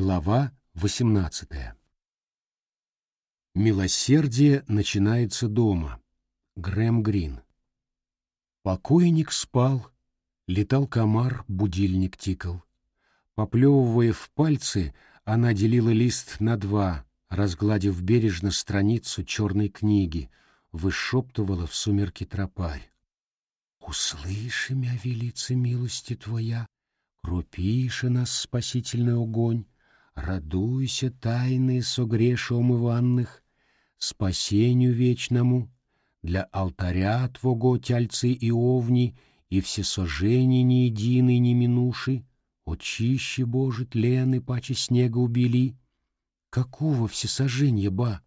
Глава 18. Милосердие начинается дома. Грэм Грин. Покойник спал, летал комар, будильник тикал. Поплевывая в пальцы, она делила лист на два, разгладив бережно страницу черной книги, вышептывала в сумерки тропарь. «Услыши, мя велица милости твоя, крупиша нас спасительный огонь, радуйся тайны согрешом Иванных, спасению вечному, для алтаря Твого тяльцы и овни, и всесожжения ни единый не минуши, очище Боже тлены паче снега убили. Какого всесожжения, ба?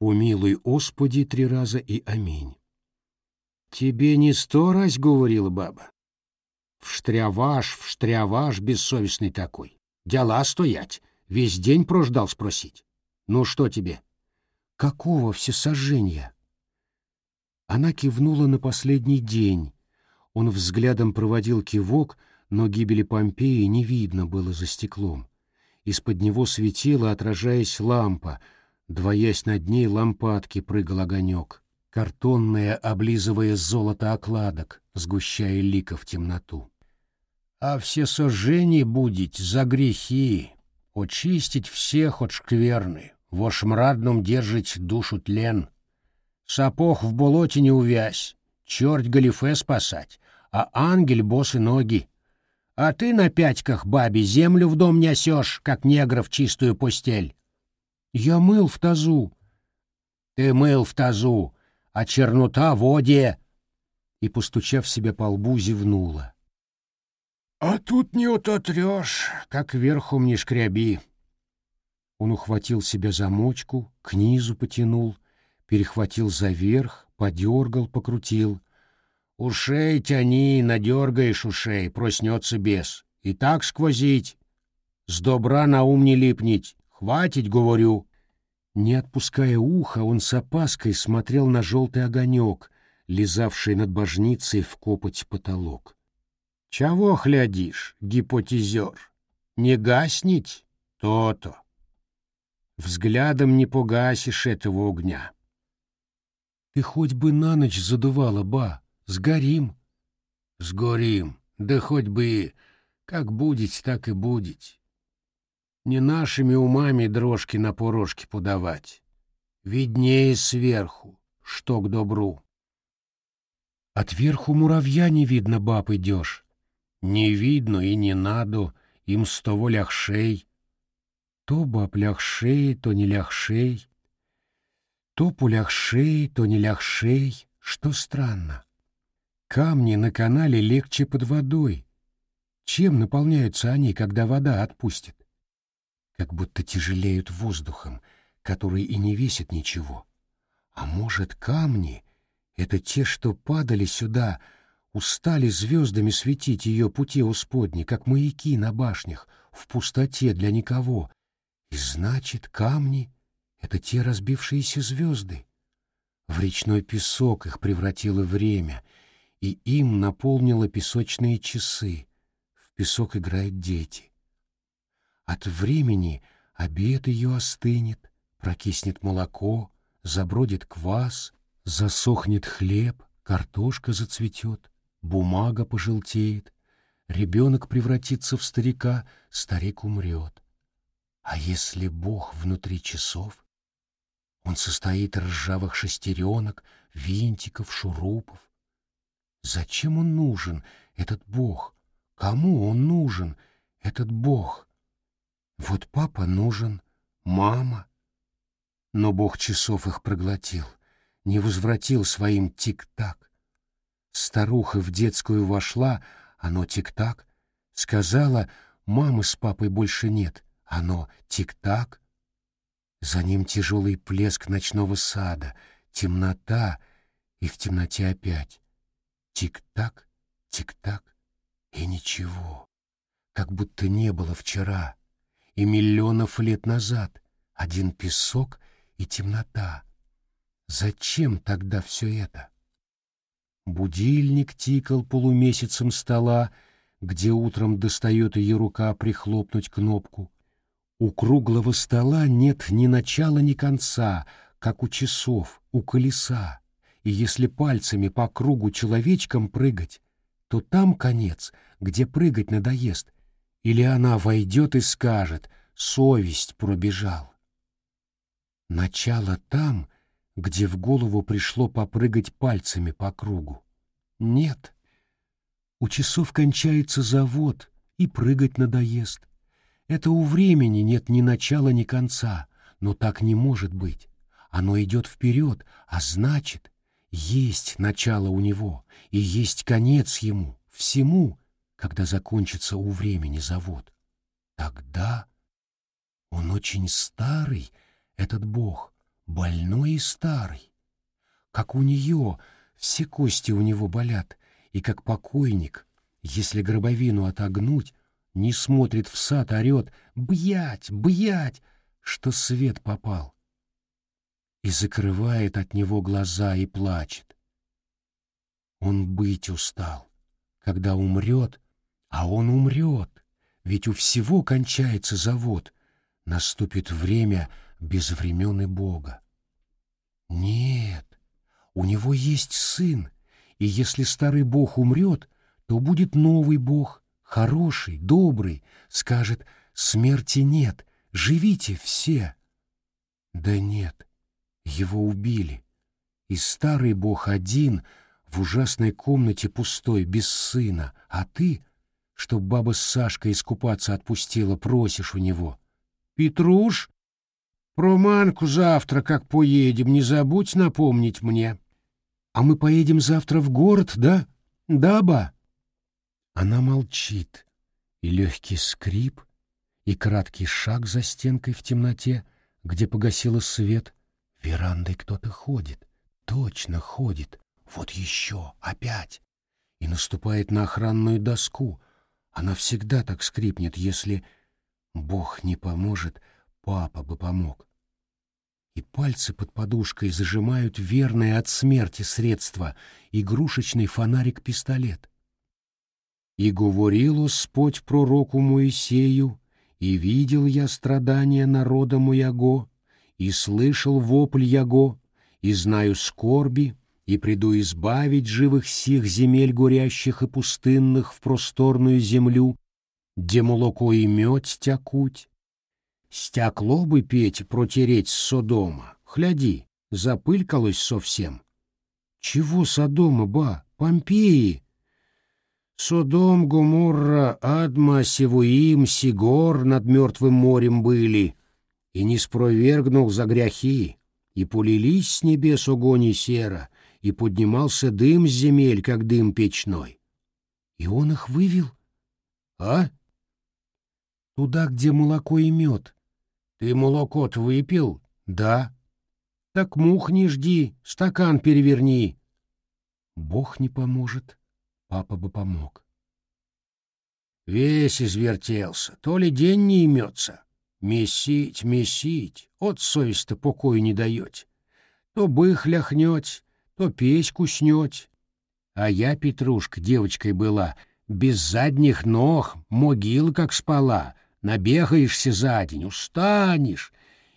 Умилуй, Господи, три раза и аминь. Тебе не сто раз говорила баба. Вштряваш, вштряваш, бессовестный такой. Дела стоять. Весь день прождал спросить. Ну что тебе? Какого всесожжения? Она кивнула на последний день. Он взглядом проводил кивок, но гибели Помпеи не видно было за стеклом. Из-под него светила, отражаясь лампа, двоясь над ней лампадки прыгал огонек, картонная, облизывая золото окладок, сгущая лика в темноту. А все сожжения будить за грехи, очистить всех от шкверны, во шмрадном держить душу тлен. Сапог в болоте не увязь, черт галифе спасать, а ангель босы ноги. А ты на пятьках, бабе, землю в дом несешь, как негров чистую постель. Я мыл в тазу. Ты мыл в тазу, а чернота в воде. И, постучав себе по лбу, зевнула. А тут не утотрешь, как верхом не шкряби. Он ухватил себя за мочку, к низу потянул, перехватил за верх, подергал, покрутил. Ушей тяни, надергаешь ушей, проснется бес. И так сквозить. С добра на ум не липнить. Хватит, говорю. Не отпуская уха, он с опаской смотрел на желтый огонек, лизавший над божницей в копоть потолок. Чего глядишь, гипотезер? Не гаснить? То-то. Взглядом не погасишь этого огня. Ты хоть бы на ночь задувала, ба, сгорим. Сгорим, да хоть бы как будет, так и будет. Не нашими умами дрожки на порожки подавать. Виднее сверху, что к добру. Отверху муравья не видно, баб, идешь. Не видно и не надо, им с того лягшей. То баб лягшей, то не лягшей. То полягшей, то не лягшей, что странно. Камни на канале легче под водой. Чем наполняются они, когда вода отпустит? Как будто тяжелеют воздухом, который и не весит ничего. А может, камни — это те, что падали сюда, — устали звездами светить ее пути Господни, как маяки на башнях, в пустоте для никого. И значит, камни — это те разбившиеся звезды. В речной песок их превратило время, и им наполнило песочные часы. В песок играют дети. От времени обед ее остынет, прокиснет молоко, забродит квас, засохнет хлеб, картошка зацветет бумага пожелтеет, ребенок превратится в старика, старик умрет. А если Бог внутри часов? Он состоит из ржавых шестеренок, винтиков, шурупов. Зачем он нужен, этот Бог? Кому он нужен, этот Бог? Вот папа нужен, мама. Но Бог часов их проглотил, не возвратил своим тик-так. Старуха в детскую вошла, оно тик-так. Сказала, мамы с папой больше нет, оно тик-так. За ним тяжелый плеск ночного сада, темнота, и в темноте опять. Тик-так, тик-так, и ничего. Как будто не было вчера, и миллионов лет назад. Один песок и темнота. Зачем тогда все это? Будильник тикал полумесяцем стола, где утром достает ее рука прихлопнуть кнопку. У круглого стола нет ни начала, ни конца, как у часов, у колеса. И если пальцами по кругу человечком прыгать, то там конец, где прыгать надоест. Или она войдет и скажет «совесть пробежал». Начало там, где в голову пришло попрыгать пальцами по кругу. Нет. У часов кончается завод, и прыгать надоест. Это у времени нет ни начала, ни конца, но так не может быть. Оно идет вперед, а значит, есть начало у него, и есть конец ему, всему, когда закончится у времени завод. Тогда он очень старый, этот бог, больной и старый. Как у нее, все кости у него болят, и как покойник, если гробовину отогнуть, не смотрит в сад, орет «Бьять! Бьять!», что свет попал. И закрывает от него глаза и плачет. Он быть устал. Когда умрет, а он умрет, ведь у всего кончается завод, наступит время без времен и Бога. Нет, у него есть сын, и если старый бог умрет, то будет новый бог, хороший, добрый, скажет «смерти нет, живите все». Да нет, его убили, и старый бог один в ужасной комнате пустой, без сына, а ты, чтоб баба с Сашкой искупаться отпустила, просишь у него. «Петруш, про Манку завтра, как поедем, не забудь напомнить мне». «А мы поедем завтра в город, да? Да, ба?» Она молчит, и легкий скрип, и краткий шаг за стенкой в темноте, где погасила свет. Верандой кто-то ходит, точно ходит. Вот еще, опять. И наступает на охранную доску. Она всегда так скрипнет, если Бог не поможет, папа бы помог. И пальцы под подушкой зажимают верное от смерти средство — игрушечный фонарик-пистолет. И говорил Господь пророку Моисею, и видел я страдания народа моего, и слышал вопль яго, и знаю скорби, и приду избавить живых сих земель горящих и пустынных в просторную землю, где молоко и мед тякуть. Стякло бы петь протереть с Содома, хляди, запылькалось совсем. Чего Содома, ба, Помпеи? Содом, Гоморра, Адма, Севуим, Сигор над мертвым морем были, и не спровергнул за гряхи, и полились с небес огонь и сера, и поднимался дым с земель, как дым печной. И он их вывел? А? Туда, где молоко и мед. Ты молоко-то выпил? Да. Так мух не жди, стакан переверни. Бог не поможет папа бы помог. Весь извертелся, то ли день не имется. Месить, месить, от совесть-то покою не даете. То бых ляхнете, то пеську снете. А я, Петрушка, девочкой была, без задних ног, могил как спала, набегаешься за день, устанешь,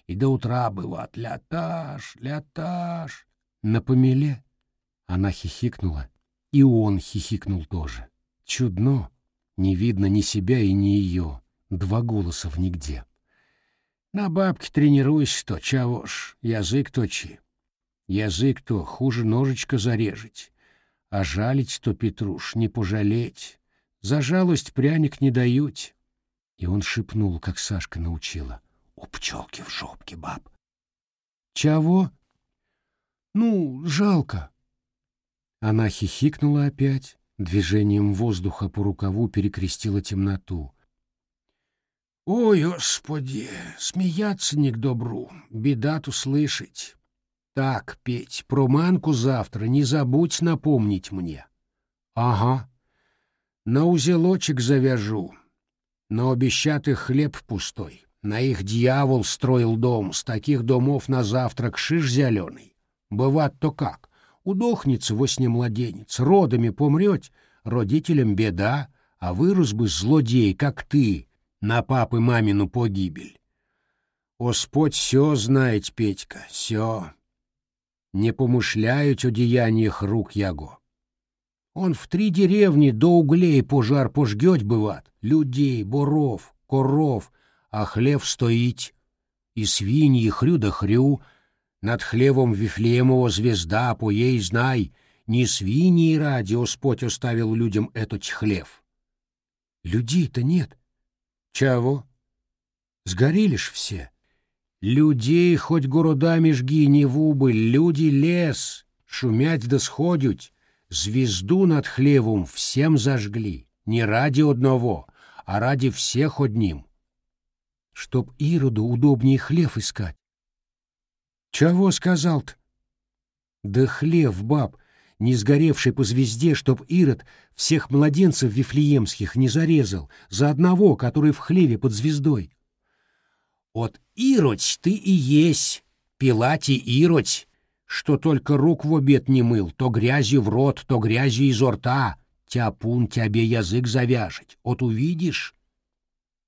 и до утра бывает ляташ, ляташ. На помеле она хихикнула и он хихикнул тоже. Чудно. Не видно ни себя и ни ее. Два голоса в нигде. На бабке тренируйся, то чего ж, язык точи. Язык то хуже ножичка зарежить. А жалить то, Петруш, не пожалеть. За жалость пряник не дают. И он шепнул, как Сашка научила. У пчелки в жопке, баб. Чего? Ну, жалко. Она хихикнула опять, движением воздуха по рукаву перекрестила темноту. «Ой, Господи, смеяться не к добру, беда-то слышать. Так, Петь, про манку завтра не забудь напомнить мне». «Ага. На узелочек завяжу. Но обещатых хлеб пустой. На их дьявол строил дом, с таких домов на завтрак шиш зеленый. Бывает то как. Удохнется во сне младенец, родами помрет, родителям беда, а вырос бы злодей, как ты, на папы мамину погибель. Господь все знает, Петька, все. Не помышляют о деяниях рук яго. Он в три деревни до углей пожар пожгеть бывает, людей, боров, коров, а хлев стоить, и свиньи хрю да хрю, над хлевом Вифлеемова звезда, по ей знай, не свиньи ради Господь оставил людям этот хлев. Людей-то нет. Чего? Сгорели ж все. Людей хоть городами жги не в убыль, люди лес, шумять да сходють, звезду над хлевом всем зажгли, не ради одного, а ради всех одним. Чтоб Ироду удобнее хлев искать. Чего сказал-то? Да хлев, баб, не сгоревший по звезде, чтоб Ирод всех младенцев вифлеемских не зарезал, за одного, который в хлеве под звездой. От Иродь ты и есть, Пилати Иродь, что только рук в обед не мыл, то грязью в рот, то грязью изо рта, тяпун тебе язык завяжет, от увидишь?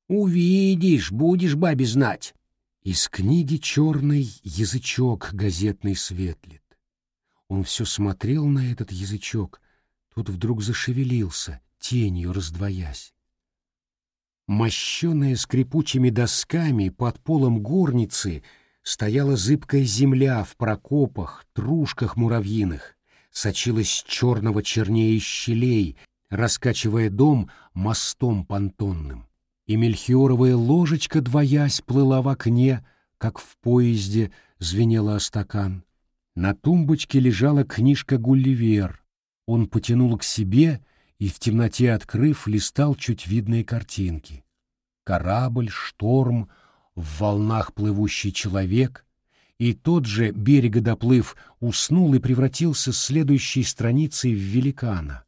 Увидишь, будешь бабе знать. Из книги черный язычок газетный светлит. Он все смотрел на этот язычок, тут вдруг зашевелился, тенью раздвоясь. Мощенная скрипучими досками под полом горницы стояла зыбкая земля в прокопах, трушках муравьиных, сочилась черного чернее щелей, раскачивая дом мостом понтонным. И мельхиоровая ложечка, двоясь, плыла в окне, как в поезде звенела о стакан. На тумбочке лежала книжка «Гулливер». Он потянул к себе и в темноте открыв, листал чуть видные картинки. Корабль, шторм, в волнах плывущий человек, и тот же, берега доплыв, уснул и превратился с следующей страницей в великана.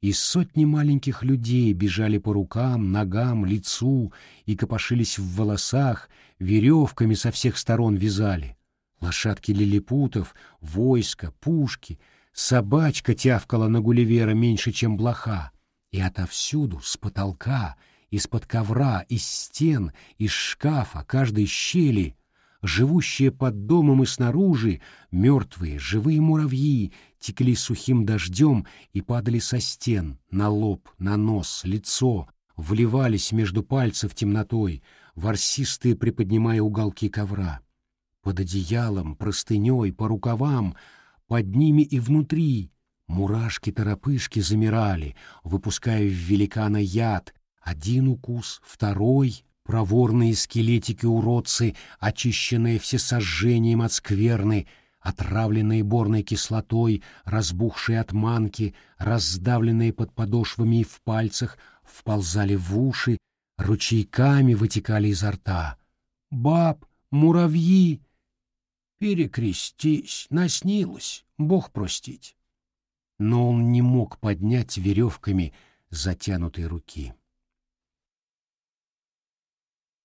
И сотни маленьких людей бежали по рукам, ногам, лицу и копошились в волосах, веревками со всех сторон вязали. Лошадки лилипутов, войско, пушки — Собачка тявкала на Гулливера меньше, чем блоха, и отовсюду, с потолка, из-под ковра, из стен, из шкафа, каждой щели, живущие под домом и снаружи, мертвые, живые муравьи текли сухим дождем и падали со стен, на лоб, на нос, лицо, вливались между пальцев темнотой, ворсистые приподнимая уголки ковра. Под одеялом, простыней, по рукавам — под ними и внутри мурашки-торопышки замирали, выпуская в великана яд. Один укус, второй, проворные скелетики-уродцы, очищенные всесожжением от скверны, отравленные борной кислотой, разбухшие от манки, раздавленные под подошвами и в пальцах, вползали в уши, ручейками вытекали изо рта. «Баб, муравьи!» Перекрестись, наснилось, Бог простить. Но он не мог поднять веревками затянутой руки.